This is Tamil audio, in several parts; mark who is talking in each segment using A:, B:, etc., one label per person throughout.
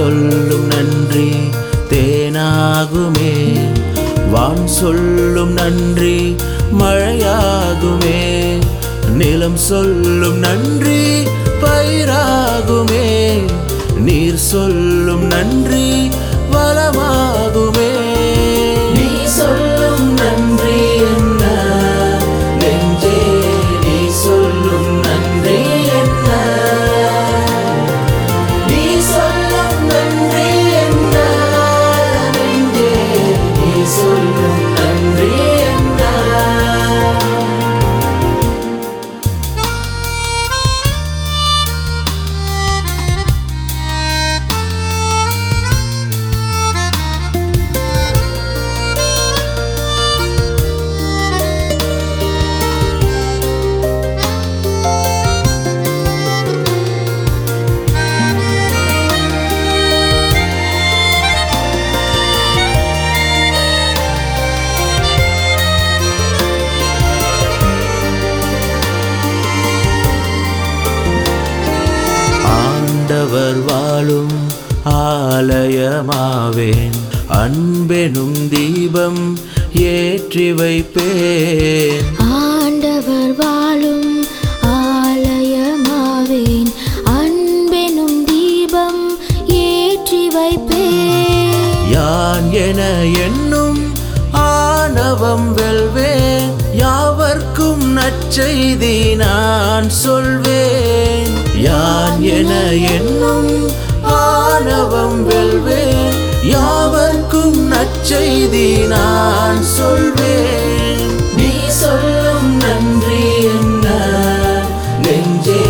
A: சொல்லும் நன்றி தேனாகுமே. வான் சொல்லும் நன்றி மழையாகுமே. நிலம் சொல்லும் நன்றி பயிராகுமே. நீர் சொல்லும் நன்றி வாழும் ஆலயமாவேன். அன்பெனும் தீபம் ஏற்றி வைப்பேன்.
B: ஆண்டவர் வாழும் ஆலயமாவேன். அன்பெனும் தீபம் ஏற்றி வைப்பேன்.
A: யான் என என்னும் ஆணவம் வெல்வேன். யாவர்க்கும் நற்செய்தி நான் சொல்வேன். யான் என என்னும் வானவம் வெல்வேன். யாவர்க்கும் நற்செய்தி நான் சொல்வேன். நீ சொல்லும் நன்றி என்ன? நெஞ்சே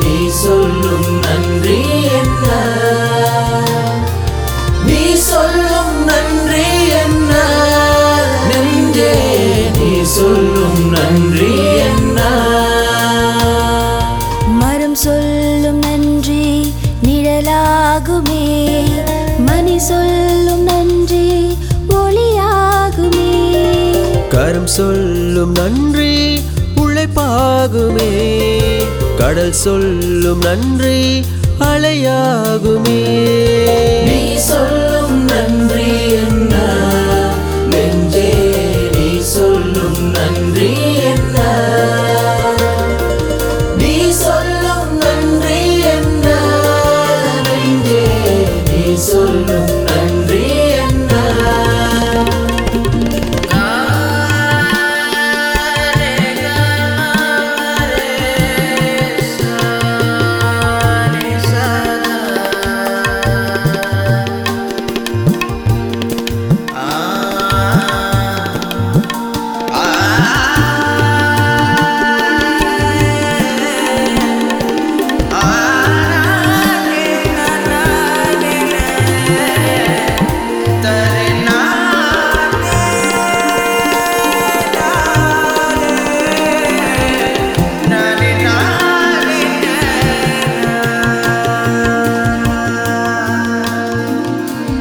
A: நீ சொல்லும் நன்றி என்ன? நீ சொல்லும் நன்றி என்ன? நெஞ்சே நீ சொல்லும் நன்றி என்ன?
B: மரம் சொல்லும் நன்றி நிழலாகுமே. மணி சொல்லும் நன்றி ஒளியாகுமே.
C: கரம் சொல்லும் நன்றி உழைப்பாகுமே. கடல் சொல்லும் நன்றி அலையாகுமே.
A: நீ சொல்லும் நன்றி என்ன? நெஞ்சே நீ சொல்லும் நன்றி நீ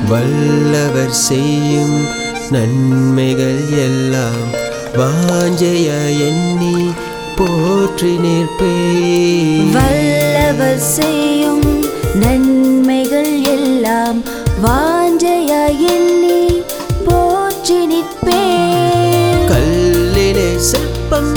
C: வல்லவர் செய்யும் நன்மைகள் எல்லாம் வாஞ்சைய எண்ணி போற்றி நிற்பேன்.
B: வல்லவர் செய்யும் நன்மைகள் எல்லாம் வாஞ்சையா எண்ணி போற்றி நிற்பேன்.
C: கல்லிலே சிற்பம்